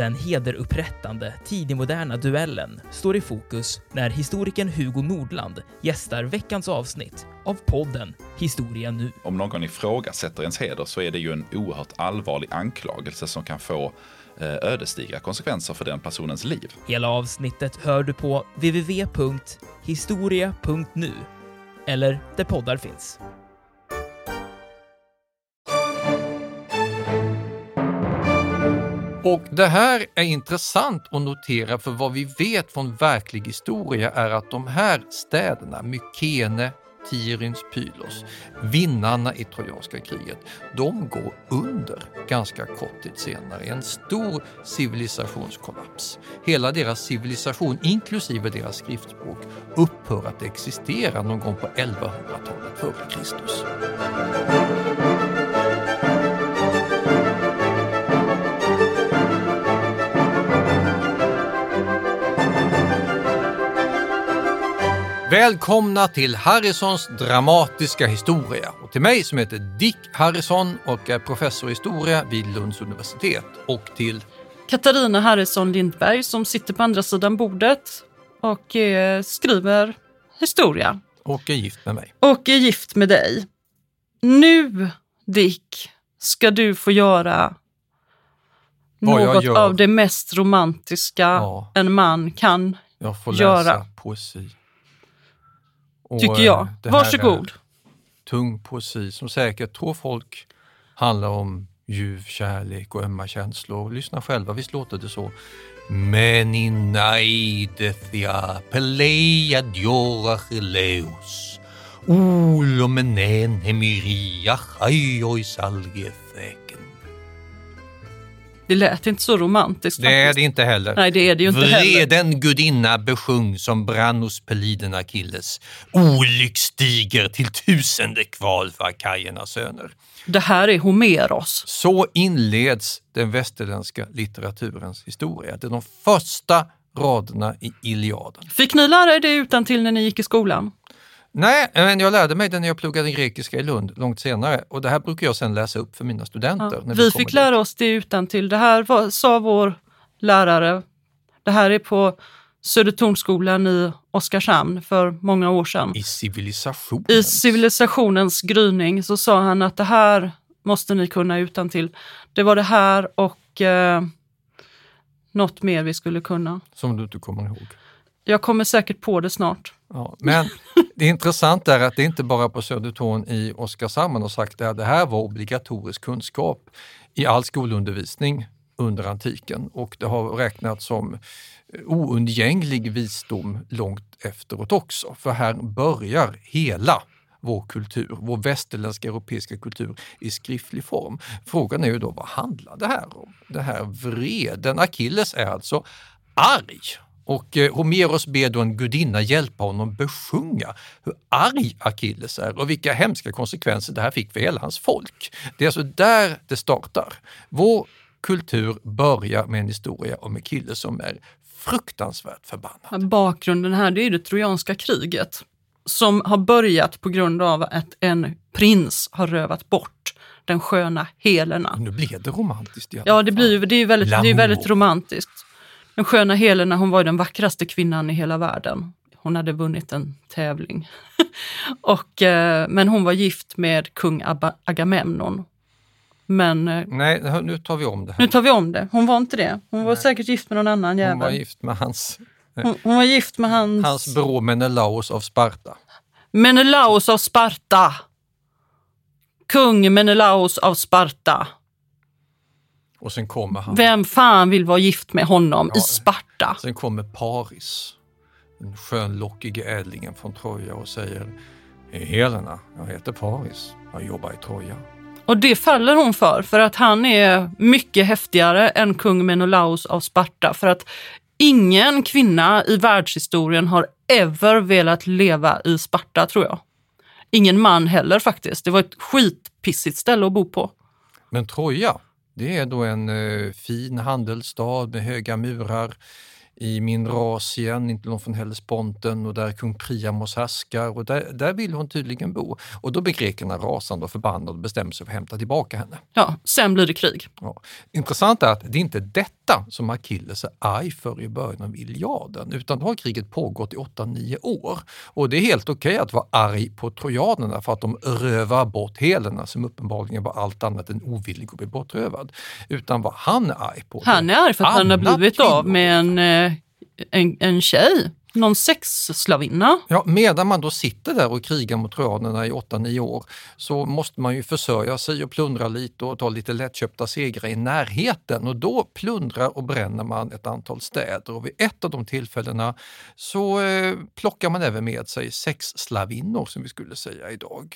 Den hederupprättande, tidigmoderna duellen står i fokus när historikern Hugo Nordland gästar veckans avsnitt av podden Historia nu. Om någon ifrågasätter ens heder så är det ju en oerhört allvarlig anklagelse som kan få eh, ödesdigra konsekvenser för den personens liv. Hela avsnittet hör du på www.historia.nu eller där poddar finns. Och det här är intressant att notera för vad vi vet från verklig historia är att de här städerna, Mykene, Tirins, Pylos, vinnarna i Trojanska kriget, de går under ganska kort tid senare. En stor civilisationskollaps. Hela deras civilisation, inklusive deras skriftspråk, upphör att existera någon gång på 1100-talet före Kristus. Välkomna till Harrisons dramatiska historia och till mig som heter Dick Harrison och är professor i historia vid Lunds universitet och till Katarina Harrison Lindberg som sitter på andra sidan bordet och eh, skriver historia. Och är gift med mig. Och är gift med dig. Nu, Dick, ska du få göra Vad något gör. av det mest romantiska Ja. en man kan, Jag får läsa Göra. poesi. Och, tycker eh, jag. Varsågod. Tung poesi som säkert tror folk handlar om ljuv kärlek och ömma känslor. Lyssna själva, visst låter det så? Men inaidethia peleia dioracheleus ulomenen hemiriach ajoj salgefäken. Det lät inte så romantiskt. Det är faktiskt. det inte heller. Nej, det är det ju inte heller. Vreden gudinna besjung som brann hos peliden Achilles. Olycksstiger till tusende kval för akajernas söner. Det här är Homeros. Så inleds den västerländska litteraturens historia. Det är de första raderna i Iliaden. Fick ni lära er det utan till när ni gick i skolan? Nej, men jag lärde mig det när jag pluggade grekiska i Lund långt senare och det här brukar jag sen läsa upp för mina studenter. Ja, vi kommer fick lära oss det utan till. Det här var, sa vår lärare. Det här är på Södertornsskolan i Oskarshamn för många år sedan. I civilisationen. I civilisationens gryning så sa han att det här måste ni kunna utan till. Det var det här och eh, något mer vi skulle kunna. Som du inte kommer ihåg. Jag kommer säkert på det snart. Ja, men det intressanta är att det inte bara på Södertorn i Oskarshamn man har sagt att det här var obligatorisk kunskap i all skolundervisning under antiken och det har räknats som oundgänglig visdom långt efteråt också. För här börjar hela vår kultur, vår västerländska europeiska kultur i skriftlig form. Frågan är ju då vad handlar det här om? Det här vreden, Achilles är alltså arg och eh, Homeros ber då en gudinna hjälpa honom besjunga hur arg Achilles är och vilka hemska konsekvenser det här fick för hela hans folk. Det är alltså där det startar. Vår kultur börjar med en historia om Achilles som är fruktansvärt förbannad. Bakgrunden här det är det trojanska kriget som har börjat på grund av att en prins har rövat bort den sköna Helena. Nu blev det romantiskt i alla Ja, det, blir, det är väldigt, det är väldigt romantiskt. Den sköna Helena hon var den vackraste kvinnan i hela världen. Hon hade vunnit en tävling. och, eh, men hon var gift med kung Abba- Agamemnon. Men eh, Nej, nu tar vi om det här. nu tar vi om det. Hon var inte det. Hon var säkert gift med någon annan Hon var jävel. gift med hans, Hon, hon var gift med hans, hans bror Menelaos av Sparta. Menelaos av Sparta. Kung Menelaos av Sparta. Och sen kommer han. Vem fan vill vara gift med honom Ja. i Sparta? Sen kommer Paris, den skönlockige ädlingen från Troja och säger Helena, jag heter Paris, jag jobbar i Troja. Och det faller hon för, för att han är mycket häftigare än kung Menelaos av Sparta. För att ingen kvinna i världshistorien har ever velat leva i Sparta, tror jag. Ingen man heller faktiskt. Det var ett skitpissigt ställe att bo på. Men Troja, det är då en eh, fin handelsstad med höga murar i Minrasien, inte långt från Hellesponten och där kung Priamos härskar och där, där vill hon tydligen bo. Och då blir grekerna rasande och förbannade och bestämmer sig för att hämta tillbaka henne. Ja, sen blir det krig. Ja. Intressant är att det är inte detta som Achilles är arg för i början av Iliaden, utan då har kriget pågått i 8-9 år. Och det är helt okej okay att vara arg på trojanerna för att de rövar bort Helena som uppenbarligen var allt annat än ovillig att bli bortrövad. Utan vad han är arg på. Han är arg för att han har blivit av med en, eh, en, en tjej någon sexslavinna. Ja, medan man då sitter där och krigar mot trojanerna i 8-9 år så måste man ju försörja sig och plundra lite och ta lite lättköpta segrar i närheten. Och då plundrar och bränner man ett antal städer. Och vid ett av de tillfällena så eh, plockar man även med sig sexslavinnor som vi skulle säga idag.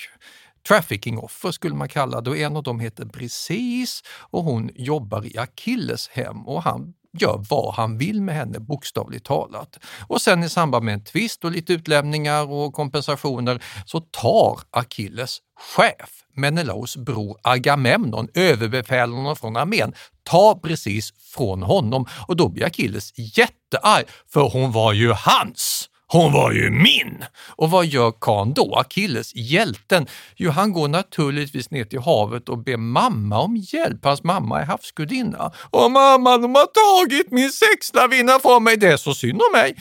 Trafficking-offer skulle man kalla det och en av dem heter Briseis och hon jobbar i Achilles hem och han gör vad han vill med henne, bokstavligt talat. Och sen i samband med en tvist och lite utlämningar och kompensationer så tar Achilles chef, Menelaos bror Agamemnon, överbefälhavaren från armén, tar precis från honom och då blir Achilles jättearg, för hon var ju hans! Hon var ju min! Och vad gör Kan då, Achilles, hjälten? Jo, han går naturligtvis ner till havet och ber mamma om hjälp. Hans mamma är havsgudinna. Och mamma, de har tagit min sexslavinna från mig. Det är så synd om mig.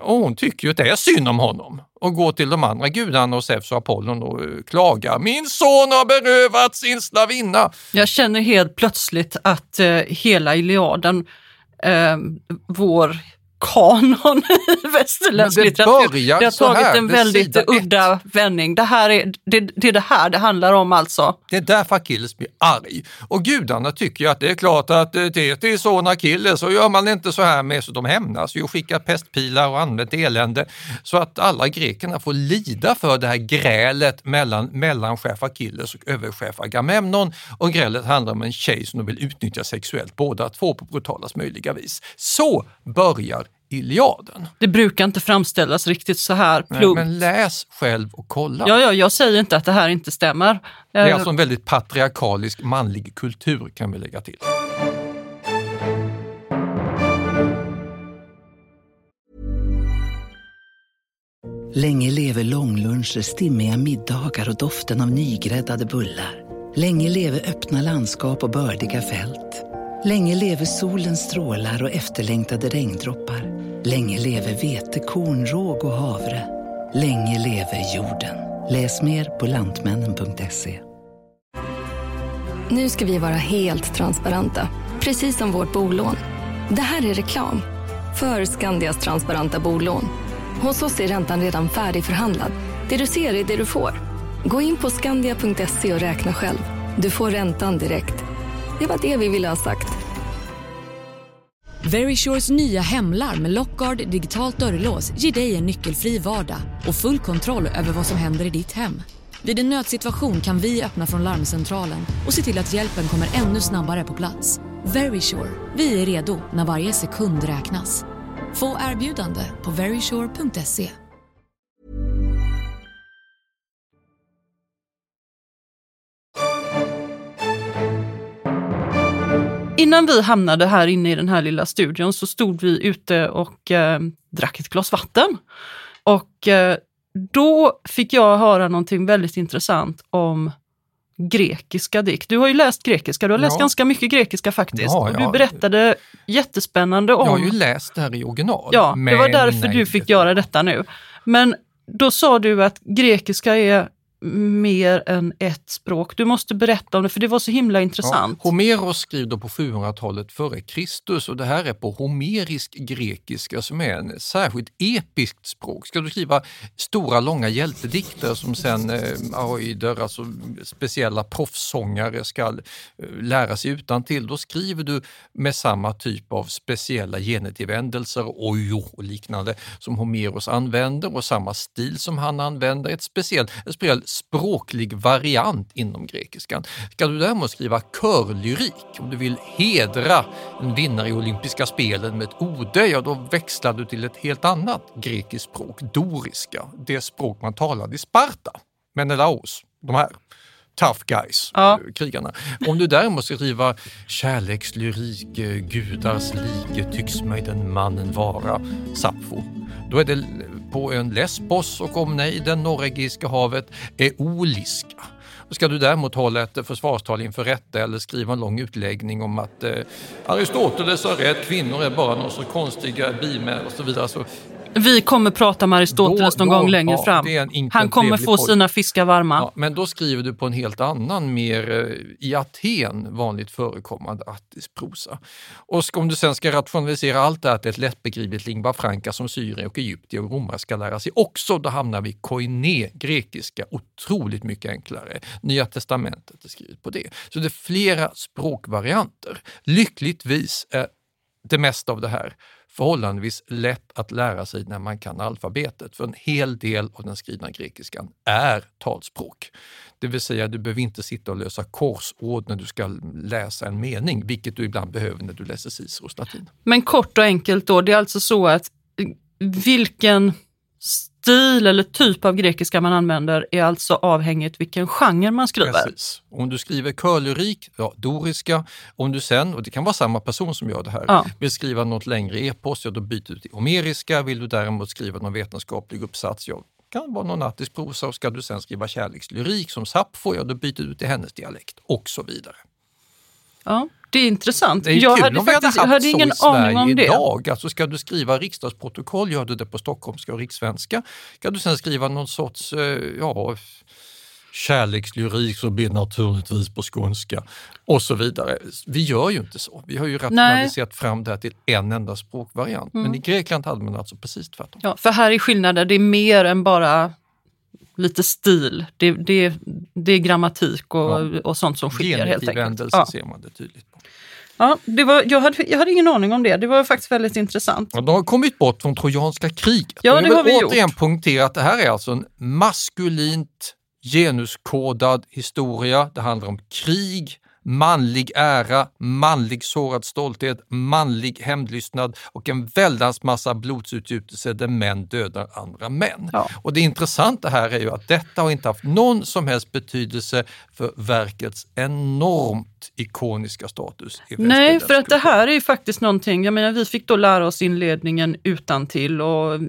Och hon tycker ju att det är synd om honom och går till de andra gudarna och Zeus och Apollon och eh, klagar. Min son har berövat sin slavinna. Jag känner helt plötsligt att eh, hela Iliaden, eh, vår kanon i västerländsk litteratur. Det har tagit här, en väldigt udda ett. vändning. Det, här är, det, det är det här det handlar om alltså. Det är därför Achilles blir arg. Och gudarna tycker ju att det är klart att eh, Teti är son Achilles och gör man inte så här med så de hämnas ju och skickar pestpilar och använt elände så att alla grekerna får lida för det här grälet mellan mellanchef Achilles och överchef Agamemnon. Och grälet handlar om en tjej som de vill utnyttja sexuellt, båda två på brutalast möjliga vis. Så börjar Iliaden. Det brukar inte framställas riktigt så här plumpt. Men läs själv och kolla. Ja, ja, jag säger inte att det här inte stämmer. Det är alltså en väldigt patriarkalisk manlig kultur kan vi lägga till. Länge lever långluncher, stimmiga middagar och doften av nygräddade bullar. Länge lever öppna landskap och bördiga fält. Länge lever solens strålar och efterlängtade regndroppar. Länge leve vetekorn, råg och havre. Länge leve jorden. Läs mer på lantmännen.se. Nu ska vi vara helt transparenta, precis som vårt bolån. Det här är reklam för Skandias transparenta bolån. Hos oss är räntan redan färdigförhandlad. Det du ser är det du får. Gå in på skandia.se och räkna själv. Du får räntan direkt. Det var det vi ville ha sagt. Verisures nya hemlarm med Lockguard digitalt dörrlås ger dig en nyckelfri vardag och full kontroll över vad som händer i ditt hem. Vid en nödsituation kan vi öppna från larmcentralen och se till att hjälpen kommer ännu snabbare på plats. Verisure, vi är redo när varje sekund räknas. Få erbjudande på verisure.se. Innan vi hamnade här inne i den här lilla studion så stod vi ute och eh, drack ett glas vatten. Och eh, då fick jag höra någonting väldigt intressant om grekiska dikt. Du har ju läst grekiska, du har läst ganska mycket grekiska faktiskt. Ja, ja. Du berättade jättespännande om... Jag har ju läst det här i original. Ja, det var därför du fick göra detta nu. Men då sa du att grekiska är mer än ett språk. Du måste berätta om det, för det var så himla intressant. Ja, Homeros skriver på 700-talet före Kristus och det här är på homerisk grekiska som är en särskilt episkt språk. Ska du skriva stora långa hjältedikter som sen eh, aoider, alltså speciella proffssångare ska eh, lära sig utan till, då skriver du med samma typ av speciella genitivändelser, ojo och liknande, som Homeros använder och samma stil som han använder. Ett speciellt, ett speciellt språklig variant inom grekiskan. Ska du däremot skriva körlyrik, om du vill hedra en vinnare i olympiska spelen med ett ode, ja då växlar du till ett helt annat grekiskt språk, doriska, det språk man talade i Sparta, Menelaos, de här tough guys, Ja. eh, krigarna. Om du däremot ska skriva kärlekslyrik, eh, gudars like tycks mig den mannen vara, Sappho. Då är det på ön Lesbos och om nej, det norregiska havet är oliska. Ska du däremot hålla ett försvarstal inför rätta eller skriva en lång utläggning om att eh, Aristoteles har rätt, kvinnor är bara någon sorts konstiga bimäl och så vidare. Så Vi kommer prata med Aristoteles Då- någon då- gång längre ja, fram. Han kommer få podd. sina fiskar varma. Ja, men då skriver du på en helt annan, mer eh, i Aten vanligt förekommande attisk prosa. Och om du sen ska rationalisera allt det här till ett lättbegripligt lingua franca som syrier och egyptier och romare ska lära sig också, då hamnar vi i koiné, grekiska, otroligt mycket enklare. Nya testamentet är skrivet på det. Så det är flera språkvarianter. Lyckligtvis är det mesta av det här förhållandevis lätt att lära sig när man kan alfabetet. För en hel del av den skrivna grekiskan är talspråk. Det vill säga, du behöver inte sitta och lösa korsord när du ska läsa en mening, vilket du ibland behöver när du läser Ciceros latin. Men kort och enkelt då, det är alltså så att eh, vilken stil eller typ av grekiska man använder är alltså avhängigt vilken genre man skriver. Precis. Om du skriver körlyrik, ja, doriska. Om du sen, och det kan vara samma person som gör det här, Ja. vill skriva något längre epos, ja då byter du till homeriska. Vill du däremot skriva någon vetenskaplig uppsats, ja, kan vara någon attisk prosa och ska du sen skriva kärlekslyrik som Sappho, ja då byter du till hennes dialekt och så vidare. Ja, det är intressant. Det är jag kul hade om vi hade faktiskt haft jag hade så ingen i Sverige aning om det. idag. Alltså ska du skriva riksdagsprotokoll gör du det på stockholmska och rikssvenska. Ska du sen skriva någon sorts eh, ja, kärlekslyrik så blir det naturligtvis på skånska och så vidare. Vi gör ju inte så. Vi har ju rationaliserat fram det här till en enda språkvariant. Men i Grekland hade man alltså precis tvärtom. Ja, för här är skillnaden, det är mer än bara lite stil. Det, det, det är grammatik och, Ja. och sånt som skiljer helt Genitiv enkelt. Ja. ser man det tydligt. Ja, det var, jag, hade, jag hade ingen aning om det. Det var faktiskt väldigt intressant. Ja, de har kommit bort från trojanska kriget. Ja, det har vi återigen gjort. poängtera att det här är alltså en maskulint genuskodad historia. Det handlar om krig, manlig ära, manlig sårad stolthet, manlig hämndlystnad och en väldans massa blodsutgjutelse där män dödar andra män. Ja. Och det intressanta här är ju att detta har inte haft någon som helst betydelse för verkets enormt ikoniska status i Nej, för att det här är ju faktiskt någonting, jag menar vi fick då lära oss inledningen utan till och,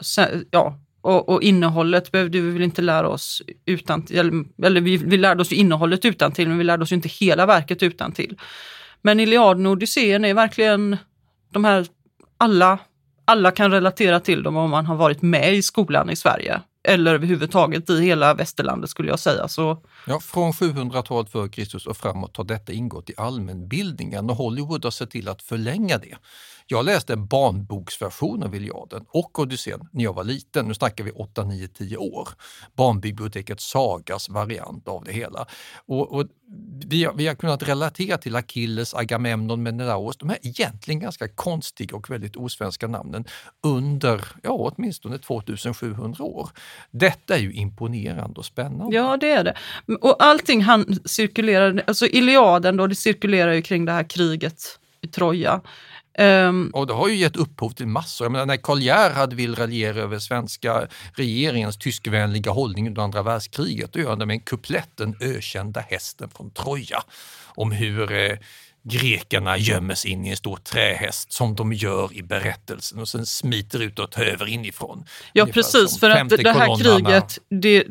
sen- ja, och, och innehållet behövde vi väl inte lära oss utan eller, eller vi, vi lärde oss innehållet utan till men vi lärde oss ju inte hela verket utan till. Men Iliaden och Odysseen är verkligen de här, alla, alla kan relatera till dem om man har varit med i skolan i Sverige. Eller överhuvudtaget i hela västerlandet skulle jag säga. Så Ja, från 700-talet före Kristus och framåt har detta ingått i allmänbildningen och Hollywood har sett till att förlänga det. Jag läste en barnboksversion av Iliaden och Odysseen när jag var liten. Nu snackar vi 8, 9, 10 år. Barnbiblioteket Sagas variant av det hela. Och, och vi, har, vi har kunnat relatera till Achilles, Agamemnon, Menelaos, de här egentligen ganska konstiga och väldigt osvenska namnen under ja, åtminstone 2700 år. Detta är ju imponerande och spännande. Ja, det är det. Och allting han cirkulerar, alltså Iliaden då, det cirkulerar ju kring det här kriget i Troja. Ehm, Och det har ju gett upphov till massor. Jag menar, när Karl Gerhard vill raljera över svenska regeringens tyskvänliga hållning under andra världskriget, då gör han det med en kuplett, den ökända hästen från Troja. Om hur eh, grekerna gömmer sig in i en stor trähäst som de gör i berättelsen och sen smiter ut och tar över inifrån. ja, Ungefär precis. För att det här kolonnarna. kriget, det,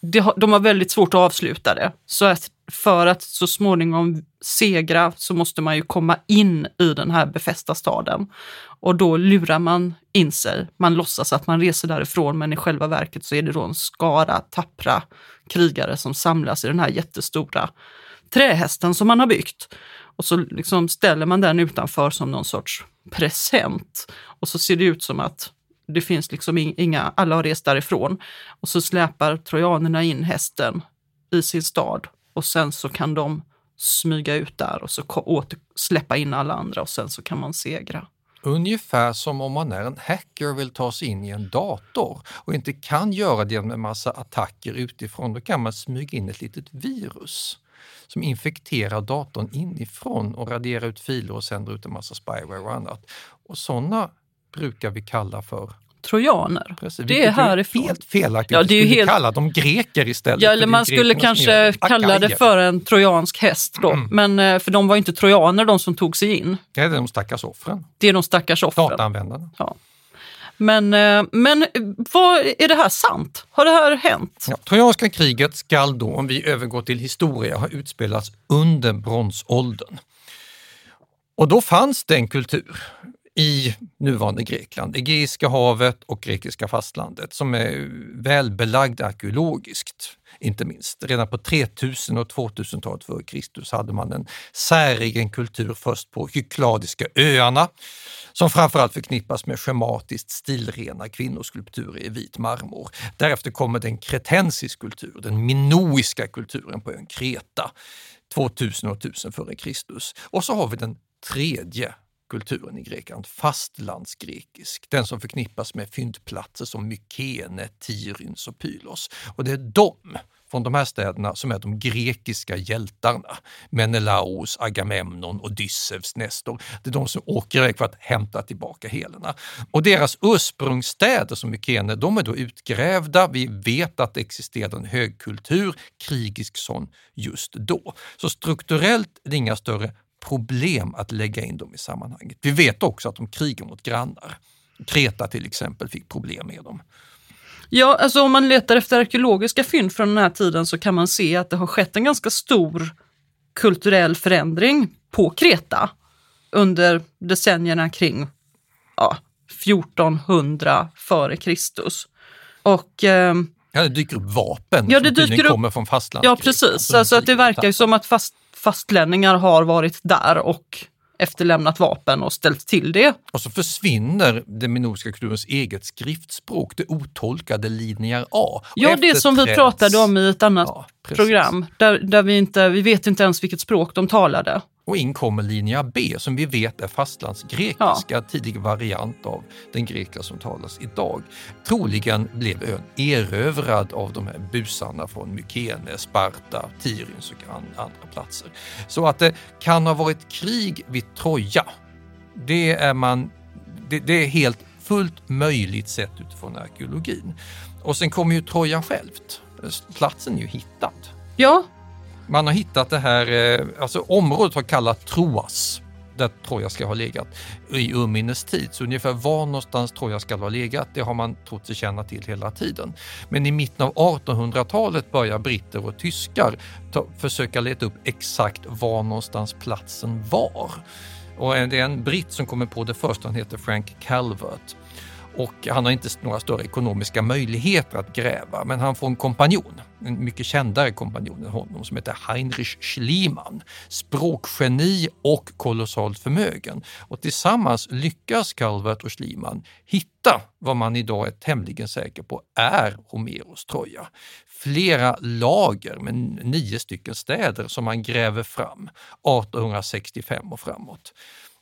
det, de har väldigt svårt att avsluta det. Så att för att så småningom segra så måste man ju komma in i den här befästa staden. Och då lurar man in sig. Man låtsas att man reser därifrån men i själva verket så är det då en skara tappra krigare som samlas i den här jättestora trähästen som man har byggt. Och så liksom ställer man den utanför som någon sorts present. Och så ser det ut som att det finns liksom inga, alla har rest därifrån. Och så släpar trojanerna in hästen i sin stad och sen så kan de smyga ut där och så åter släppa in alla andra och sen så kan man segra. Ungefär som om man är en hacker och vill ta sig in i en dator och inte kan göra det med massa attacker utifrån. Då kan man smyga in ett litet virus som infekterar datorn inifrån och raderar ut filer och sänder ut en massa spyware och annat. Och sådana brukar vi kalla för trojaner. Precis, det är härifrån. helt felaktigt. Ja, det är ju helt- kalla dem greker istället. Ja, eller man skulle kanske kalla det för en trojansk häst då. Mm. Men, eh, för de var inte trojaner de som tog sig in. Det är de stackars offren, Det är de stackars offren. dataanvändarna. Men, eh, men eh, vad, är det här sant? Har det här hänt? Ja, Trojanska kriget skall då, om vi övergår till historia, ha utspelats under bronsåldern. Och då fanns det en kultur i nuvarande Grekland, Egeiska havet och grekiska fastlandet som är välbelagd arkeologiskt, inte minst. Redan på 3000 och 2000-talet före Kristus hade man en säregen kultur först på Kykladiska öarna som framförallt förknippas med schematiskt stilrena kvinnoskulpturer i vit marmor. Därefter kommer den kretensisk kultur, den minoiska kulturen på ön Kreta, 2000 och 1000 före Kristus. Och så har vi den tredje kulturen i Grekland, fastlandsgrekisk, den som förknippas med fyndplatser som Mykene, Tiryns och Pylos. Och det är de från de här städerna som är de grekiska hjältarna. Menelaos, Agamemnon, Odysseus, Nestor. Det är de som åker iväg för att hämta tillbaka Helena. Och deras ursprungsstäder som Mykene, de är då utgrävda. Vi vet att det existerade en högkultur, krigisk sån, just då. Så strukturellt är det inga större problem att lägga in dem i sammanhanget. Vi vet också att de krigar mot grannar. Kreta till exempel fick problem med dem. Ja, alltså om man letar efter arkeologiska fynd från den här tiden så kan man se att det har skett en ganska stor kulturell förändring på Kreta under decennierna kring ja, 1400 före Kristus. Och eh, Ja, det dyker upp vapen Ja, som det dyker tydligen upp- kommer från fastlandet. ja, precis. Alltså att det verkar ju som att fast, fastlänningar har varit där och efterlämnat vapen och ställt till det. Och så försvinner den minoiska kulturens eget skriftspråk, det otolkade linjer A. Ja, det som vi pratade om i ett annat Ja, program, där, där vi inte, vi vet inte ens vilket språk de talade. Och in kommer linje B som vi vet är fastlandsgrekiska, tidig variant av den grekiska som talas idag. Troligen blev ön erövrad av de här busarna från Mykene, Sparta, Tiryns och an- andra platser. Så att det kan ha varit krig vid Troja. Det är, man, det, det är helt fullt möjligt sett utifrån arkeologin. Och sen kommer ju Troja självt. Platsen är ju hittad. Ja, man har hittat det här, eh, alltså området har kallats Troas, där Troja ska ha legat i urminnes tid. Så ungefär var någonstans Troja ska ha legat, det har man trott sig känna till hela tiden. Men i mitten av 1800-talet börjar britter och tyskar ta, försöka leta upp exakt var någonstans platsen var. Och det är en britt som kommer på det först, han heter Frank Calvert. Och han har inte några större ekonomiska möjligheter att gräva, men han får en kompanjon, en mycket kändare kompanjon än honom som heter Heinrich Schliemann. Språkgeni och kolossalt förmögen. Och tillsammans lyckas Calvert och Schliemann hitta vad man idag är tämligen säker på är Homeros Troja. Flera lager med nio stycken städer som man gräver fram 1865 och framåt.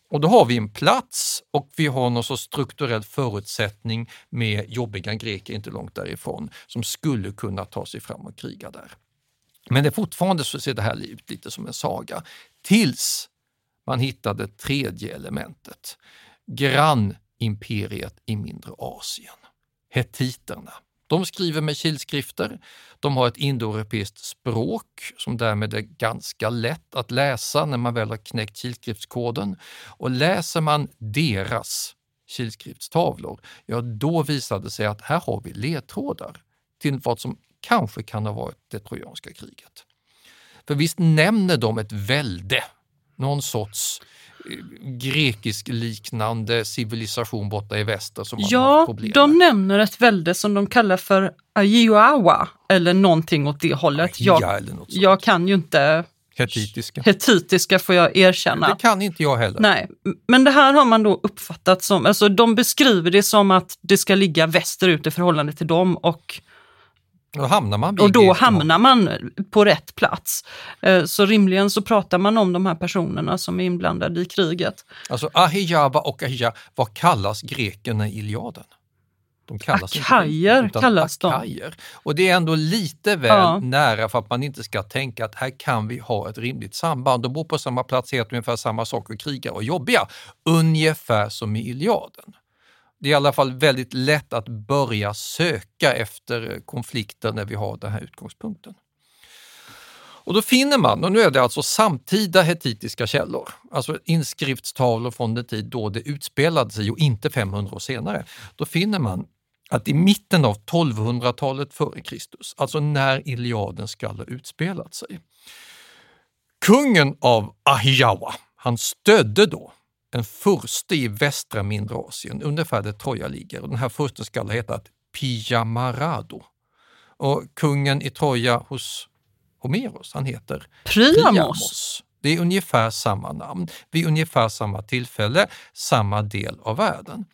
Och då har vi en plats och vi har någon sorts strukturell förutsättning med jobbiga greker inte långt därifrån som skulle kunna ta sig fram och kriga där. Men det fortfarande så ser det här ut lite som en saga. Tills man hittade det tredje elementet. Grannimperiet i mindre Asien. hettiterna. De skriver med kilskrifter. De har ett indoeuropeiskt språk som därmed är ganska lätt att läsa när man väl har knäckt kilskriftskoden. Och läser man deras kilskriftstavlor, ja då visar det sig att här har vi ledtrådar till vad som kanske kan ha varit det trojanska kriget. För visst nämner de ett välde, någon sorts eh, grekisk-liknande civilisation borta i väster som man har ja haft problem de med. nämner ett välde som de kallar för Ajiawa eller någonting åt det hållet. Ja, Jag, jag kan ju inte Hetitiska. hetitiska får jag erkänna. Det kan inte jag heller. Nej, men det här har man då uppfattat som, alltså de beskriver det som att det ska ligga västerut i förhållande till dem och, Då hamnar man och då hamnar man på rätt plats. Eh, Så rimligen så pratar man om de här personerna som är inblandade i kriget. Alltså Ahijaba och Ahija, vad kallas grekerna i Iliaden? De kallas inte Akajer utan kallas de. akajer. Och det är ändå lite väl Ja. nära för att man inte ska tänka att här kan vi ha ett rimligt samband. De bor på samma plats, heter ungefär samma saker, krigar och jobbiga. Ungefär som i Iliaden. Det är i alla fall väldigt lätt att börja söka efter konflikter när vi har den här utgångspunkten. Och då finner man, och nu är det alltså samtida hetitiska källor, alltså inskriftstavlor från den tid då det utspelade sig och inte 500 år senare. Då finner man att i mitten av 1200-talet före Kristus, alltså när Iliaden ska ha utspelat sig, kungen av Ahijawa, han stödde då en furste i västra mindre Asien, ungefär där Troja ligger. Den här fursten ska ha hetat Pijamarado. Och kungen i Troja hos Homeros, han heter Priamos. Priamos. Det är ungefär samma namn, vid ungefär samma tillfälle, samma del av världen.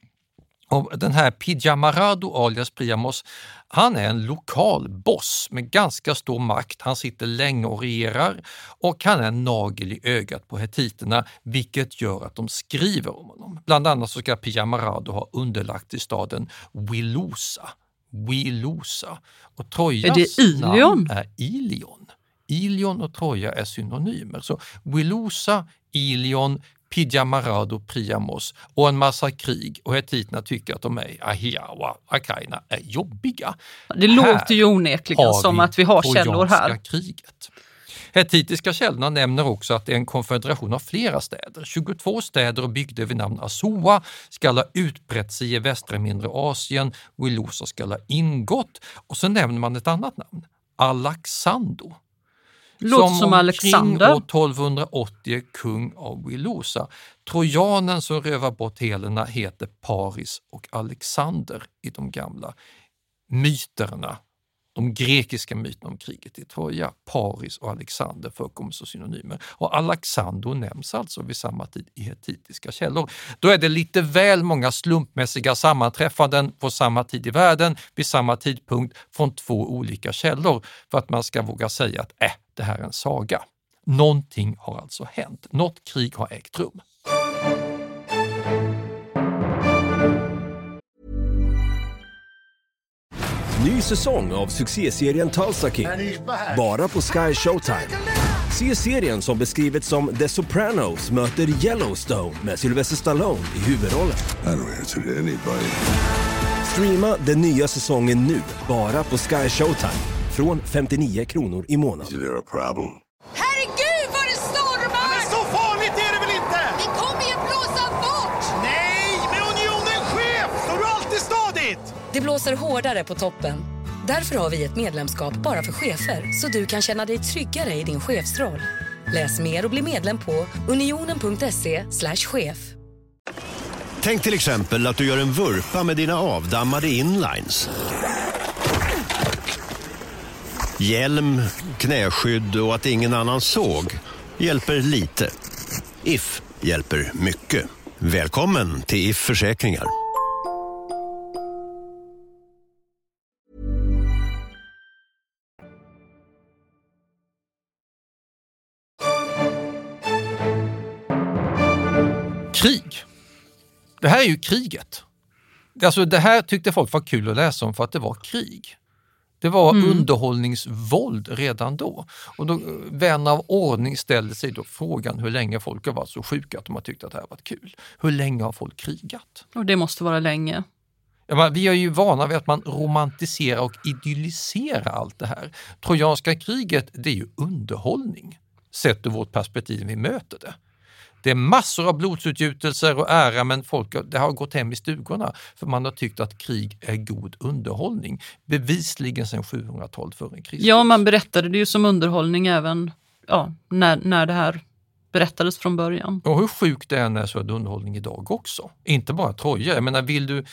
Och den här Pijamarado alias Priamos, han är en lokal boss med ganska stor makt. Han sitter länge och regerar och han är en nagel i ögat på hetiterna, vilket gör att de skriver om honom. Bland annat så ska Pijamarado ha underlagt i staden Wilosa. Wilosa. Och Trojas Är det Ilion? namn är Ilion. Ilion och Troja är synonymer. Så Wilosa, Ilion, Pijamarado, Priamos och en massa krig och hetiterna tycker att de är Ahiawa, Akaina är jobbiga. Det låter ju onekligen som att vi har källor här. Kriget. Hetitiska källorna nämner också att det är en konfederation av flera städer. 22 städer och bygder vid namn Asoa ska ha utbrett sig i västra mindre Asien, Wilosa ska ha ingått och så nämner man ett annat namn, Alexando. Låter som omkring Alexander. år 1280 är kung av Wilosa. Trojanen som rövar bort Helena heter Paris och Alexander i de gamla myterna, de grekiska myterna om kriget i Troja. Paris och Alexander förekommer som synonymer. Och Alexander nämns alltså vid samma tid i hetitiska källor. Då är det lite väl många slumpmässiga sammanträffanden på samma tid i världen vid samma tidpunkt från två olika källor för att man ska våga säga att äh, det här är en saga. Någonting har alltså hänt. Något krig har ägt rum. Ny säsong av succéserien Tulsa King. Bara på Sky Showtime. Se serien som beskrivits som The Sopranos möter Yellowstone med Sylvester Stallone i huvudrollen. Streama den nya säsongen nu, bara på Sky Showtime. Från 59 kronor i månaden. Herregud vad det stormar! Men så farligt är det väl inte? Det kommer ju blåsa bort! Nej, med Unionen chef står du alltid stadigt! Det blåser hårdare på toppen. Därför har vi ett medlemskap bara för chefer så du kan känna dig tryggare i din chefsroll. Läs mer och bli medlem på unionen.se chef. Tänk till exempel att du gör en vurpa med dina avdammade inlines. Hjälm, knäskydd och att ingen annan såg hjälper lite. If hjälper mycket. Välkommen till If Försäkringar. Krig. Det här är ju kriget. Alltså det här tyckte folk var kul att läsa om för att det var krig. Det var Mm. underhållningsvåld redan då. Och då, vän av ordning ställde sig då frågan hur länge folk har varit så sjuka att de har tyckt att det här varit kul. Hur länge har folk krigat? Och det måste vara länge. Ja, men vi är ju vana vid att man romantiserar och idylliserar allt det här. Trojanska kriget, det är ju underhållning, sett ur vårt perspektiv när vi möter det. Det är massor av blodsutgjutelser och ära, men folk det har gått hem i stugorna för man har tyckt att krig är god underhållning. Bevisligen sedan 700-talet före Kristus. Ja, man berättade det ju som underhållning även ja, när, när det här berättades från början. Och hur sjukt det än är så är det underhållning idag också. Inte bara Troja. Jag menar, vill du eh,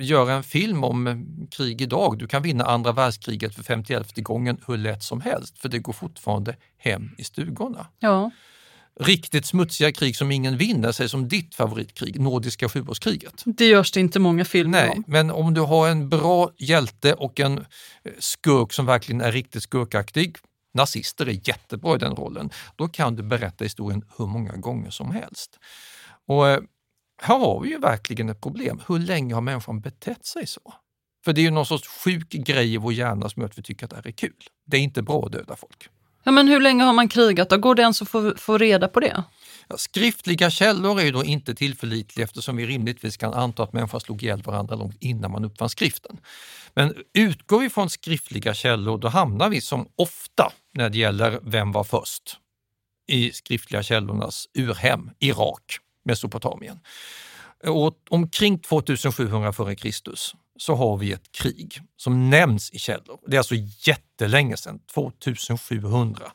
göra en film om eh, krig idag, du kan vinna andra världskriget för 51 gången hur lätt som helst, för det går fortfarande hem i stugorna. Ja. Riktigt smutsiga krig som ingen vinner, säg som ditt favoritkrig, Nordiska sjuårskriget. Det görs det inte många filmer Nej, om. men om du har en bra hjälte och en eh, skurk som verkligen är riktigt skurkaktig, nazister är jättebra i den rollen, då kan du berätta historien hur många gånger som helst. Och eh, här har vi ju verkligen ett problem. Hur länge har människan betett sig så? För det är ju någon sorts sjuk grej i vår hjärna som gör att vi tycker att det här är kul. Det är inte bra att döda folk. Ja, men hur länge har man krigat? Då går det ens att få, få reda på det? Ja, skriftliga källor är ju då inte tillförlitliga eftersom vi rimligtvis kan anta att människor slog ihjäl varandra långt innan man uppfann skriften. Men utgår vi från skriftliga källor då hamnar vi som ofta när det gäller vem var först i skriftliga källornas urhem, Irak, Mesopotamien. Och omkring 2700 f.Kr så har vi ett krig som nämns i källor. Det är alltså jättelänge sedan, 2700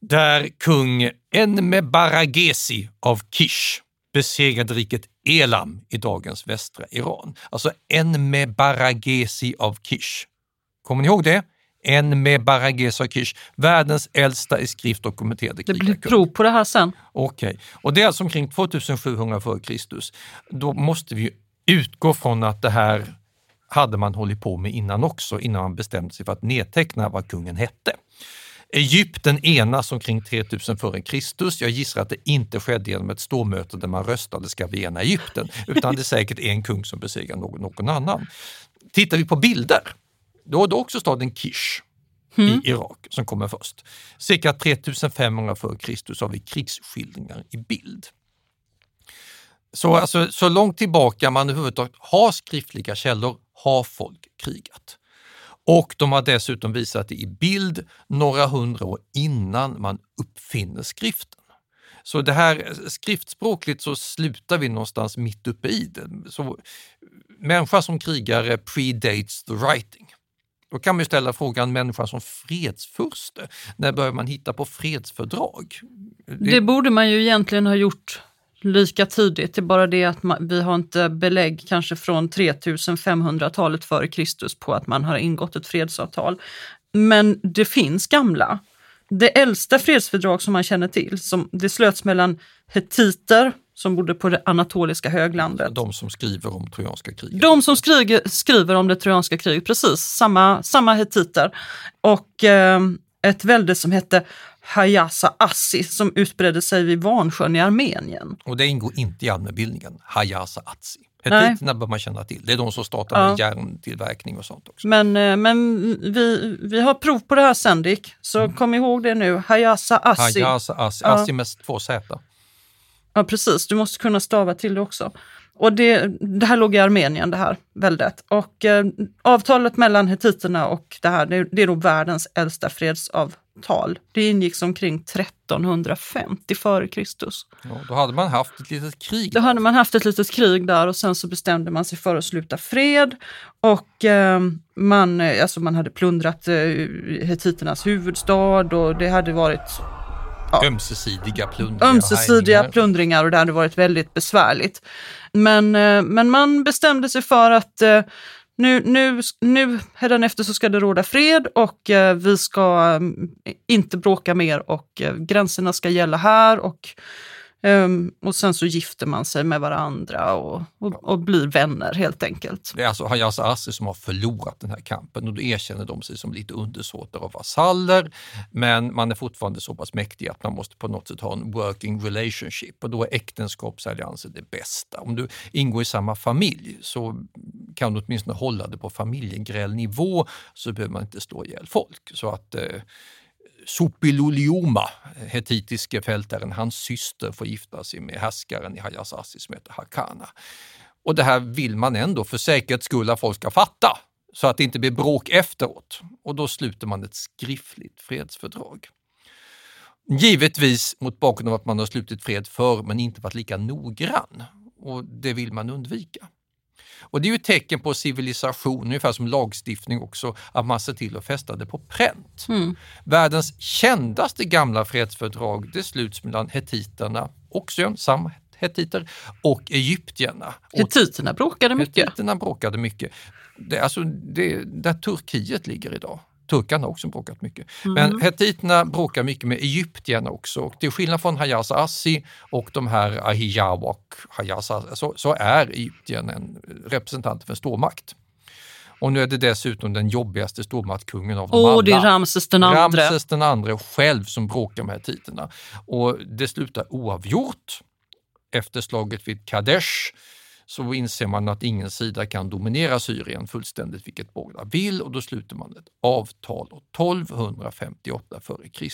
där kung Enmebaragesi av Kish besegrade riket Elam i dagens västra Iran. Alltså Enmebaragesi av Kish. Kommer ni ihåg det? Enmebaragesi av Kish, världens äldsta i skrift dokumenterade Det blir prov på det här sen. Okej, okay. och det är alltså omkring 2700 f.Kr. Då måste vi utgå från att det här hade man hållit på med innan också, innan man bestämde sig för att nedteckna vad kungen hette. Egypten enas omkring 3000 f.Kr. Jag gissar att det inte skedde genom ett stormöte där man röstade ska vi ena Egypten, utan det är säkert en kung som besegrar någon, någon annan. Tittar vi på bilder, då är det också staden Kish mm. i Irak som kommer först. Cirka 3500 f.Kr. har vi krigsskildringar i bild. Så, alltså, så långt tillbaka man överhuvudtaget har skriftliga källor har folk krigat. Och de har dessutom visat det i bild några hundra år innan man uppfinner skriften. Så det här eh, skriftspråkligt så slutar vi någonstans mitt uppe i det. Så människa som krigar predates the writing. Då kan man ställa frågan, människa som fredsfurste, när börjar man hitta på fredsfördrag? Det, det borde man ju egentligen ha gjort lika tidigt. Det är bara det att man, vi har inte belägg kanske från 3500-talet före Kristus på att man har ingått ett fredsavtal. Men det finns gamla. Det äldsta fredsfördrag som man känner till, som, det slöts mellan hetiter som bodde på det anatoliska höglandet. De som skriver om trojanska kriget. De som skriver, skriver om det trojanska kriget, precis. Samma, samma hetiter. Och eh, ett välde som hette Hayasa Assi som utbredde sig vid Vansjön i Armenien. Och det ingår inte i allmänbildningen, Hayasa Assi. Hetiterna bör man känna till. Det är de som startar med ja. järntillverkning och sånt också. Men, eh, men vi, vi har prov på det här sen Dick, så mm. kom ihåg det nu. Hayasa Assi. Hayasa Assi, ja. Assi med två Z. Ja precis, du måste kunna stava till det också. Och det, det här låg i Armenien, det här väldet. Och eh, avtalet mellan hetiterna och det här, det, det är då världens äldsta fredsavtal. Det ingicks omkring 1350 före Kristus. Ja, då hade man haft ett litet krig. Då hade man haft ett litet krig där och sen så bestämde man sig för att sluta fred. Och eh, man, alltså man hade plundrat eh, hetiternas huvudstad och det hade varit ja, ömsesidiga plundringar. Ömsesidiga plundringar och det hade varit väldigt besvärligt. Men, eh, men man bestämde sig för att eh, nu, nu, nu efter så ska det råda fred och eh, vi ska inte bråka mer och gränserna ska gälla här och Um, och sen så gifter man sig med varandra och, och, och blir vänner helt enkelt. Det är alltså Hayas Assi som har förlorat den här kampen och då erkänner de sig som lite undersåtar och vasaller. Men man är fortfarande så pass mäktig att man måste på något sätt ha en working relationship och då är äktenskapsallianser det bästa. Om du ingår i samma familj så kan du åtminstone hålla det på familjegrällnivå så behöver man inte slå ihjäl folk. Så att eh, Sopiluliuma, hetitiske fältaren, hans syster får gifta sig med härskaren i Hayasasi som heter Hakana. Och det här vill man ändå för säkerhets skull att folk ska fatta, så att det inte blir bråk efteråt. Och då sluter man ett skriftligt fredsfördrag. Givetvis mot bakgrund av att man har slutit fred för men inte varit lika noggrann. Och det vill man undvika. Och det är ju ett tecken på civilisation, ungefär som lagstiftning också, att man ser till att fästa det på pränt. Mm. Världens kändaste gamla fredsfördrag det sluts mellan hetiterna, också samma hetiter, och egyptierna. Hetiterna bråkade mycket. Hetiterna bråkade mycket. Det, alltså det, där Turkiet ligger idag. Turkarna har också bråkat mycket. Mm. Men hetiterna bråkar mycket med egyptierna också. Och till skillnad från Hayasa Assi och de här Ahijawa och Hayasa så, så är Egyptien en representant för en stormakt. Och nu är det dessutom den jobbigaste stormaktskungen av dem oh, alla. det är Ramses den andre. Ramses den andre själv som bråkar med hetiterna. Och det slutar oavgjort efter slaget vid Kadesh så inser man att ingen sida kan dominera Syrien fullständigt, vilket båda vill och då sluter man ett avtal 1258 f.Kr.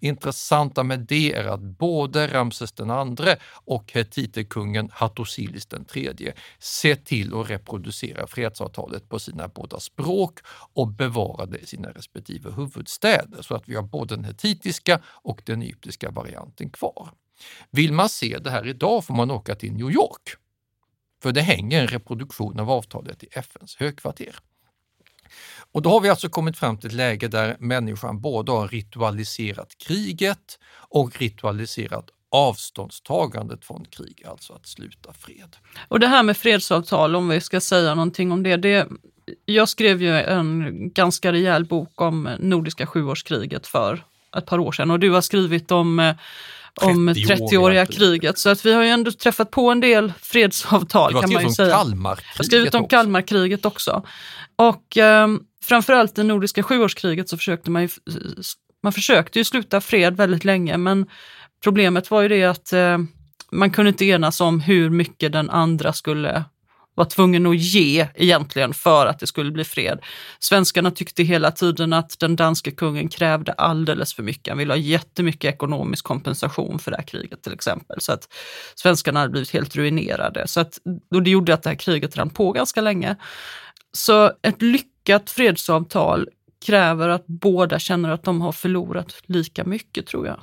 Intressanta med det är att både Ramses den andre och hetiterkungen Hattusilis den tredje ser till att reproducera fredsavtalet på sina båda språk och bevara det i sina respektive huvudstäder så att vi har både den hetitiska och den egyptiska varianten kvar. Vill man se det här idag får man åka till New York. För det hänger en reproduktion av avtalet i FNs högkvarter. Och då har vi alltså kommit fram till ett läge där människan både har ritualiserat kriget och ritualiserat avståndstagandet från krig, alltså att sluta fred. Och det här med fredsavtal, om vi ska säga någonting om det, det jag skrev ju en ganska rejäl bok om Nordiska sjuårskriget för ett par år sedan och du har skrivit om eh, om 30-åriga kriget. Så att vi har ju ändå träffat på en del fredsavtal kan man ju säga. Jag har skrivit om Kalmarkriget också. Och eh, framförallt i Nordiska sjuårskriget så försökte man ju, man försökte ju sluta fred väldigt länge men problemet var ju det att eh, man kunde inte enas om hur mycket den andra skulle var tvungen att ge egentligen för att det skulle bli fred. Svenskarna tyckte hela tiden att den danske kungen krävde alldeles för mycket. Han ville ha jättemycket ekonomisk kompensation för det här kriget till exempel. Så att svenskarna hade blivit helt ruinerade. Så att, och det gjorde att det här kriget rann på ganska länge. Så ett lyckat fredsavtal kräver att båda känner att de har förlorat lika mycket tror jag.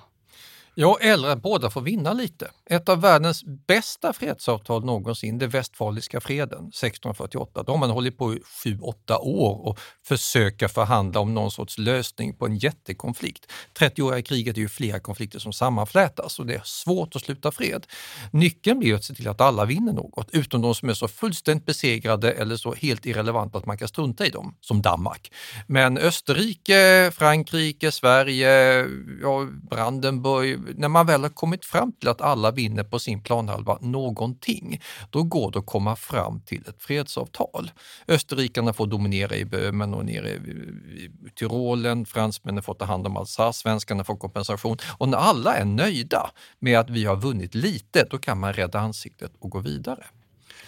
Ja, eller att båda får vinna lite. Ett av världens bästa fredsavtal någonsin, det Västfaliska freden 1648. Då har man hållit på i sju, åtta år och försöka förhandla om någon sorts lösning på en jättekonflikt. 30-åriga kriget är ju flera konflikter som sammanflätas och det är svårt att sluta fred. Nyckeln blir att se till att alla vinner något, utom de som är så fullständigt besegrade eller så helt irrelevanta att man kan strunta i dem, som Danmark. Men Österrike, Frankrike, Sverige, ja, Brandenburg, när man väl har kommit fram till att alla vinner på sin planhalva någonting, då går det att komma fram till ett fredsavtal. Österrikarna får dominera i Böhmen och nere i Tyrolen, fransmännen får ta hand om Alsace, svenskarna får kompensation. Och när alla är nöjda med att vi har vunnit lite, då kan man rädda ansiktet och gå vidare.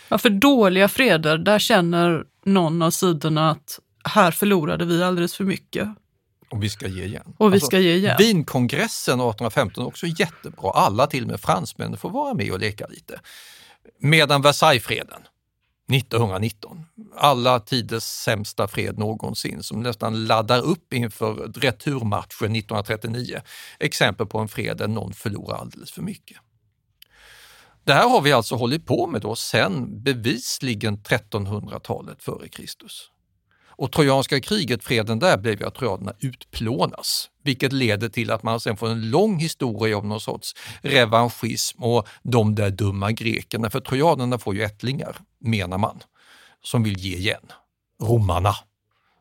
Ja, för dåliga freder, där känner någon av sidorna att här förlorade vi alldeles för mycket. Och vi ska ge igen. Och vi alltså, ska ge igen. Wienkongressen 1815 också jättebra. Alla, till och med fransmännen, får vara med och leka lite. Medan Versaillesfreden 1919, alla tiders sämsta fred någonsin som nästan laddar upp inför returmatchen 1939. Exempel på en fred där någon förlorar alldeles för mycket. Det här har vi alltså hållit på med då sedan bevisligen 1300-talet före Kristus. Och Trojanska kriget, freden där, blev ju att trojanerna utplånas, vilket leder till att man sen får en lång historia om någon sorts revanschism och de där dumma grekerna, för trojanerna får ju ättlingar, menar man, som vill ge igen. Romarna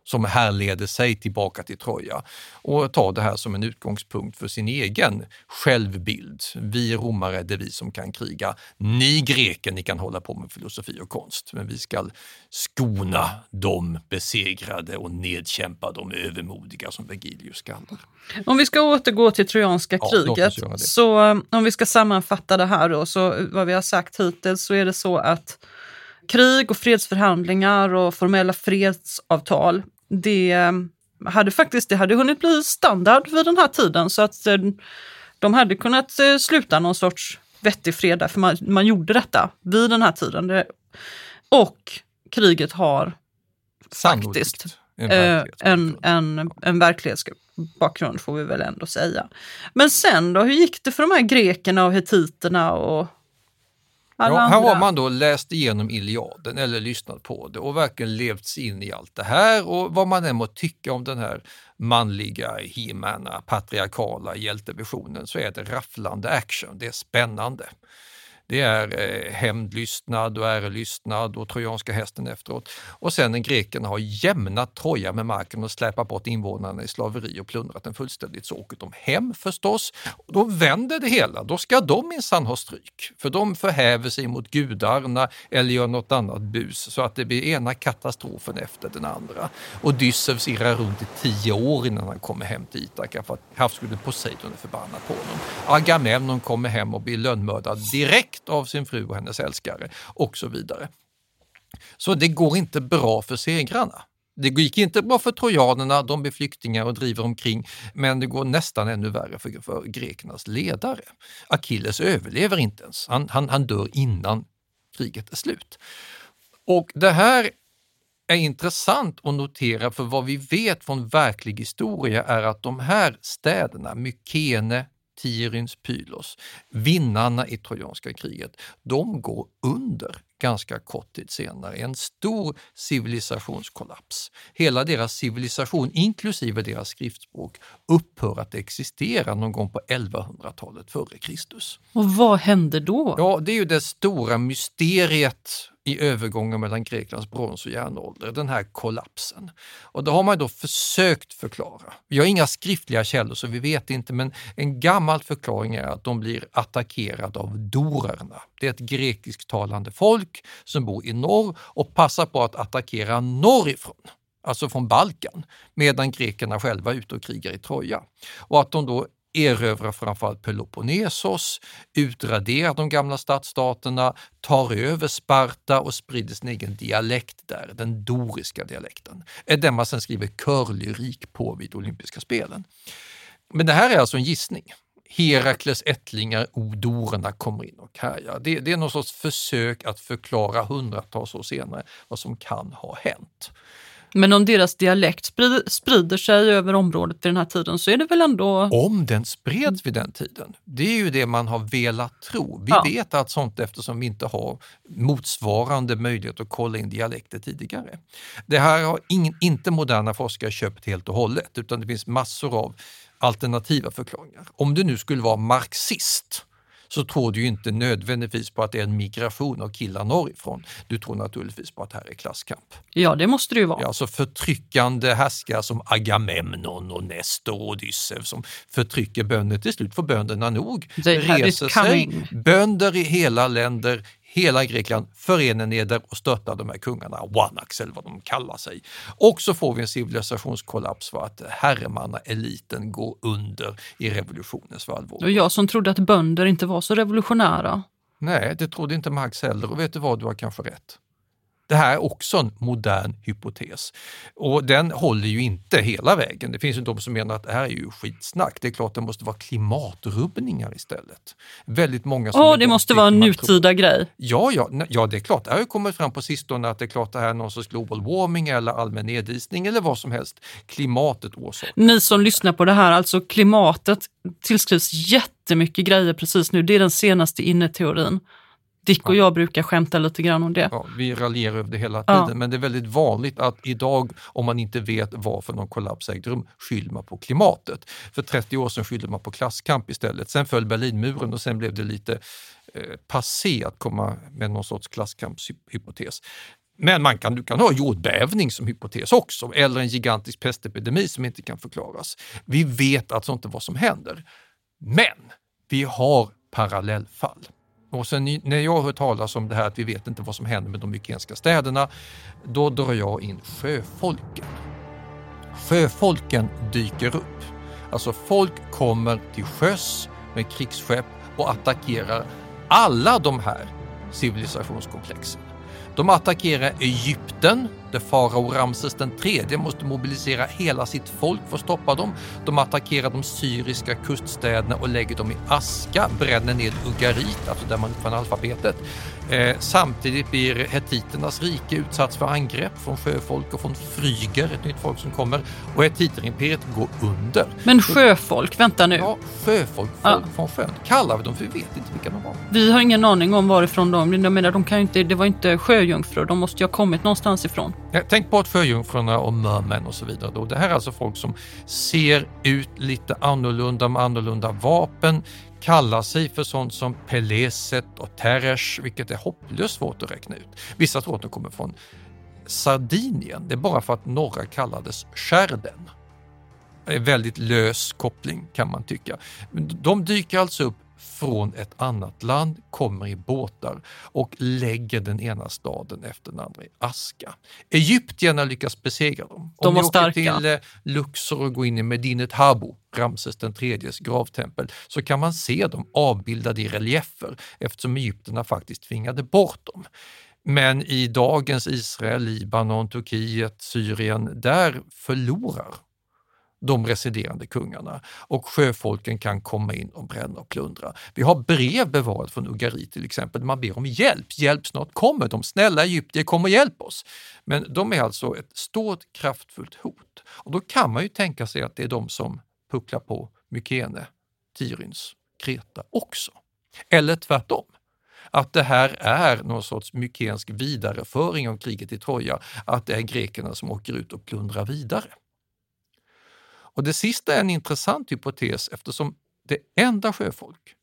som härleder sig tillbaka till Troja och tar det här som en utgångspunkt för sin egen självbild. Vi romare är det vi som kan kriga. Ni greker, ni kan hålla på med filosofi och konst, men vi ska skona de besegrade och nedkämpa de övermodiga som Vergilius kallar. Om vi ska återgå till Trojanska kriget, ja, så eh, om vi ska sammanfatta det här då, så vad vi har sagt hittills så är det så att krig och fredsförhandlingar och formella fredsavtal det eh, hade faktiskt det hade hunnit bli standard vid den här tiden så att eh, de hade kunnat eh, sluta någon sorts vettig fred för man, man gjorde detta vid den här tiden. Det, och kriget har Sannolikt. faktiskt en, en, en, en verklighetsbakgrund får vi väl ändå säga. Men sen då, hur gick det för de här grekerna och hetiterna och Ja, här har man då läst igenom Iliaden eller lyssnat på det och verkligen levt sig in i allt det här och vad man än må tycka om den här manliga, hemana, patriarkala hjältevisionen så är det rafflande action, det är spännande. Det är eh, hämndlystnad och ärelystnad och trojanska hästen efteråt. Och sen när grekerna har jämnat Troja med marken och släpat bort invånarna i slaveri och plundrat den fullständigt så åker de hem förstås. Och då vänder det hela, då ska de minsann ha stryk. För de förhäver sig mot gudarna eller gör något annat bus så att det blir ena katastrofen efter den andra. Odysseus irrar runt i tio år innan han kommer hem till Ithaka för att havsguden Poseidon är förbannad på honom. Agamemnon kommer hem och blir lönnmördad direkt våldtäkt av sin fru och hennes älskare och så vidare. Så det går inte bra för segrarna. Det gick inte bra för trojanerna, de blir flyktingar och driver omkring, men det går nästan ännu värre för, för grekernas ledare. Achilles överlever inte ens, han, han, han dör innan kriget är slut. Och det här är intressant att notera för vad vi vet från verklig historia är att de här städerna, Mykene, Tirins, Pylos, vinnarna i Trojanska kriget, de går under ganska kort tid senare. En stor civilisationskollaps. Hela deras civilisation, inklusive deras skriftspråk, upphör att existera någon gång på 1100-talet före Kristus. Och vad hände då? Ja, det är ju det stora mysteriet i övergången mellan Greklands brons och järnålder, den här kollapsen. Och det har man då försökt förklara. Vi har inga skriftliga källor så vi vet inte, men en gammal förklaring är att de blir attackerade av dorerna. Det är ett grekisktalande folk som bor i norr och passar på att attackera norrifrån alltså från Balkan, medan grekerna själva är ute och krigar i Troja. Och att de då erövrar framförallt Peloponnesos, utraderar de gamla stadsstaterna, tar över Sparta och sprider sin egen dialekt där, den doriska dialekten. är den man sen skriver körlyrik på vid olympiska spelen. Men det här är alltså en gissning. Herakles ättlingar, odorerna, kommer in och härjar. Det, det är någon sorts försök att förklara hundratals år senare vad som kan ha hänt. Men om deras dialekt sprider, sprider sig över området vid den här tiden så är det väl ändå... Om den spreds vid den tiden, det är ju det man har velat tro. Vi ja. vet att sånt eftersom vi inte har motsvarande möjlighet att kolla in dialekter tidigare. Det här har ingen, inte moderna forskare köpt helt och hållet utan det finns massor av alternativa förklaringar. Om du nu skulle vara marxist så tror du inte nödvändigtvis på att det är en migration av killar norrifrån. Du tror naturligtvis på att det här är klasskamp. Ja, det måste det ju vara. Ja, alltså förtryckande härskare som Agamemnon och Nestor och Odysseus som förtrycker bönder. Till slut får bönderna nog, reser sig. Bönder i hela länder hela Grekland förenar neder och störtar de här kungarna, Wanax eller vad de kallar sig. Och så får vi en civilisationskollaps för att herremannaeliten går under i revolutionens vallvågor. Och jag som trodde att bönder inte var så revolutionära. Nej, det trodde inte Marx heller och vet du vad, du har kanske rätt. Det här är också en modern hypotes och den håller ju inte hela vägen. Det finns ju de som menar att det här är ju skitsnack. Det är klart det måste vara klimatrubbningar istället. Väldigt många som oh, det måste vara en nutida tror... grej. Ja, ja, ja, det är klart. Det har ju kommit fram på sistone att det är klart det här är någon sorts global warming eller allmän nedisning eller vad som helst. Klimatet orsakar. Ni som lyssnar på det här, alltså klimatet tillskrivs jättemycket grejer precis nu. Det är den senaste inneteorin. Dick och jag brukar skämta lite grann om det. Ja, vi raljerar över det hela tiden, ja. men det är väldigt vanligt att idag, om man inte vet varför någon kollaps ägde rum, skyller man på klimatet. För 30 år sedan skyllde man på klasskamp istället. Sen föll Berlinmuren och sen blev det lite eh, passé att komma med någon sorts klasskampshypotes. Men man kan, du kan ha jordbävning som hypotes också, eller en gigantisk pestepidemi som inte kan förklaras. Vi vet alltså inte vad som händer. Men vi har parallellfall. Och sen när jag hör talas om det här att vi vet inte vad som händer med de mykenska städerna, då drar jag in sjöfolken. Sjöfolken dyker upp. Alltså folk kommer till sjöss med krigsskepp och attackerar alla de här civilisationskomplexen. De attackerar Egypten, där farao Ramses III måste mobilisera hela sitt folk för att stoppa dem. De attackerar de syriska kuststäderna och lägger dem i aska, bränner ned Ugarit, alltså där man uppfann alfabetet. Eh, samtidigt blir hetiternas rike utsatt för angrepp från sjöfolk och från fryger, ett nytt folk som kommer. Och hetiter-imperiet går under. Men sjöfolk, vänta nu. Ja, sjöfolk ja. från sjön kallar vi dem för vi vet inte vilka de var. Vi har ingen aning om varifrån de, jag menar, de kan inte, det var inte sjöjungfrur, de måste ju ha kommit någonstans ifrån. Eh, tänk på att sjöjungfrurna och mörmän och så vidare. Då. Det här är alltså folk som ser ut lite annorlunda med annorlunda vapen, kallar sig för sånt som Peleset och Teresh, vilket är hopplöst svårt att räkna ut. Vissa tror att de kommer från Sardinien. Det är bara för att norra kallades Skärden. En väldigt lös koppling kan man tycka. De dyker alltså upp från ett annat land kommer i båtar och lägger den ena staden efter den andra i aska. Egyptierna lyckas besegra dem. De Om var ni åker starka. till eh, Luxor och går in i Medinet Habu, Ramses den tredjes gravtempel, så kan man se dem avbildade i reliefer eftersom egyptierna faktiskt tvingade bort dem. Men i dagens Israel, Libanon, Turkiet, Syrien, där förlorar de residerande kungarna och sjöfolken kan komma in och bränna och plundra. Vi har brev bevarat från Ugarit till exempel, där man ber om hjälp. Hjälp snart kommer, de snälla egyptier kom och hjälp oss. Men de är alltså ett stort kraftfullt hot. Och då kan man ju tänka sig att det är de som pucklar på Mykene, Tiryns, Kreta också. Eller tvärtom att det här är någon sorts mykensk vidareföring av kriget i Troja, att det är grekerna som åker ut och plundrar vidare. Och det sista är en intressant hypotes eftersom det enda sjöfolk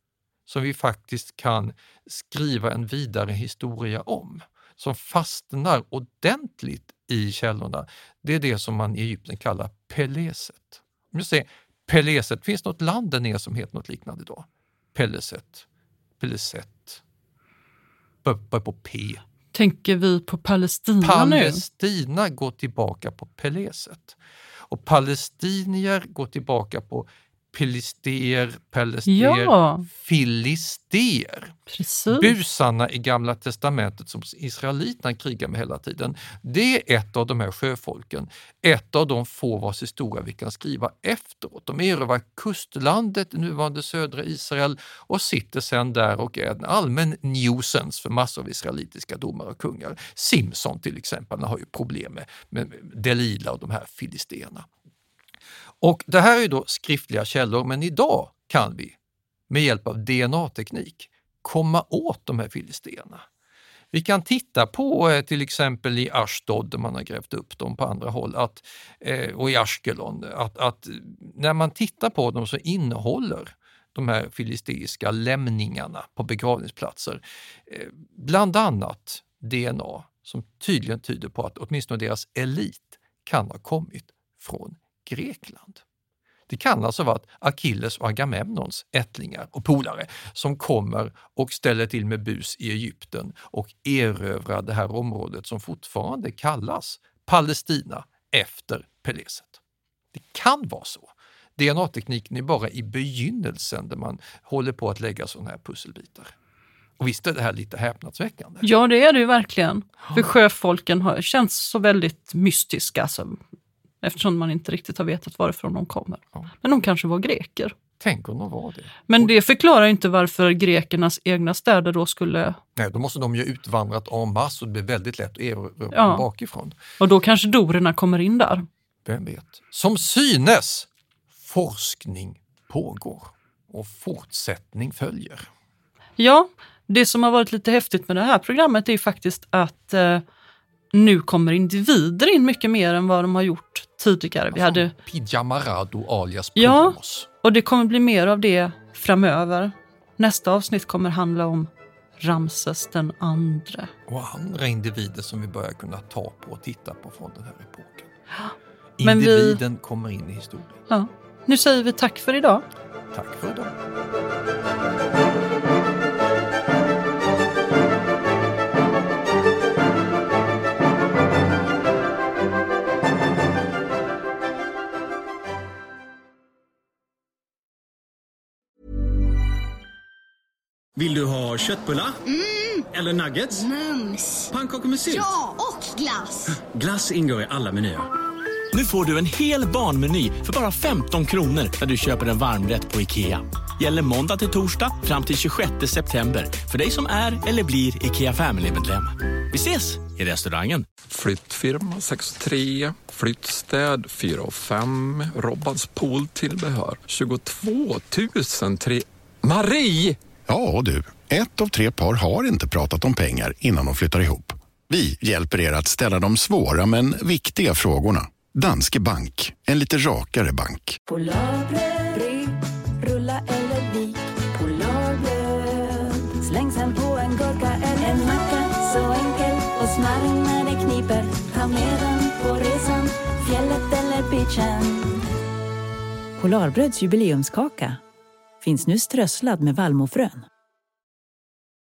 som vi faktiskt kan skriva en vidare historia om, som fastnar ordentligt i källorna, det är det som man i Egypten kallar Peleset. Om jag säger Peleset, finns något land där nere som heter något liknande idag? Peleset, Peleset, börjar på P. Tänker vi på Palestina nu? Palestina går tillbaka på Peleset. Och palestinier går tillbaka på Pelister, Pelester, Ja. Filister. Precis. Busarna i Gamla testamentet som israeliterna krigar med hela tiden. Det är ett av de här sjöfolken, ett av de få vars historia vi kan skriva efteråt. De erövrar kustlandet, nuvarande södra Israel och sitter sedan där och är en allmän nuisance för massor av israelitiska domare och kungar. Simson till exempel har ju problem med, med Delila och de här filisterna. Och det här är ju då skriftliga källor, men idag kan vi med hjälp av DNA-teknik komma åt de här filisterna. Vi kan titta på eh, till exempel i Ashdod, där man har grävt upp dem på andra håll, att, eh, och i Ashkelon, att, att när man tittar på dem så innehåller de här filisteiska lämningarna på begravningsplatser eh, bland annat DNA som tydligen tyder på att åtminstone deras elit kan ha kommit från Grekland. Det kan alltså vara Achilles och Agamemnons ättlingar och polare som kommer och ställer till med bus i Egypten och erövrar det här området som fortfarande kallas Palestina efter Peleset. Det kan vara så. DNA-tekniken är bara i begynnelsen där man håller på att lägga sådana här pusselbitar. Och visst är det här lite häpnadsväckande? Ja, det är det ju verkligen. För sjöfolken har känts så väldigt mystiska, alltså, eftersom man inte riktigt har vetat varifrån de kommer. Men de kanske var greker. Tänk om de var det. Men det förklarar inte varför grekernas egna städer då skulle... Nej, då måste de ju utvandrat en masse och det blir väldigt lätt att erövra Ja. bakifrån. Och då kanske dorerna kommer in där. Vem vet? Som synes, forskning pågår och fortsättning följer. Ja, det som har varit lite häftigt med det här programmet är ju faktiskt att eh, nu kommer individer in mycket mer än vad de har gjort tidigare. Vi hade, Pijamarado alias ja, och det kommer bli mer av det framöver. Nästa avsnitt kommer handla om Ramses den andre. Och andra individer som vi börjar kunna ta på och titta på från den här epoken. Vi- Individen kommer in i historien. Ja. Nu säger vi tack för idag. Tack för idag. Vill du ha köttbullar? Eller nuggets? Mums! Pannkakor med sylt? Ja, och glass! Glass ingår i alla menyer. Nu får du en hel barnmeny för bara 15 kronor när du köper en varmrätt på IKEA. Gäller måndag till torsdag fram till 26 september för dig som är eller blir IKEA Family-medlem. Vi ses i restaurangen. Flyttfirma 63, flyttstäd 4 och 5, Robbans pooltillbehör 22 003. Marie! Ja du, ett av tre par har inte pratat om pengar innan de flyttar ihop. Vi hjälper er att ställa de svåra men viktiga frågorna. Danske Bank, en lite rakare bank. Polarbröds jubileumskaka finns nu strösslad med vallmofrön.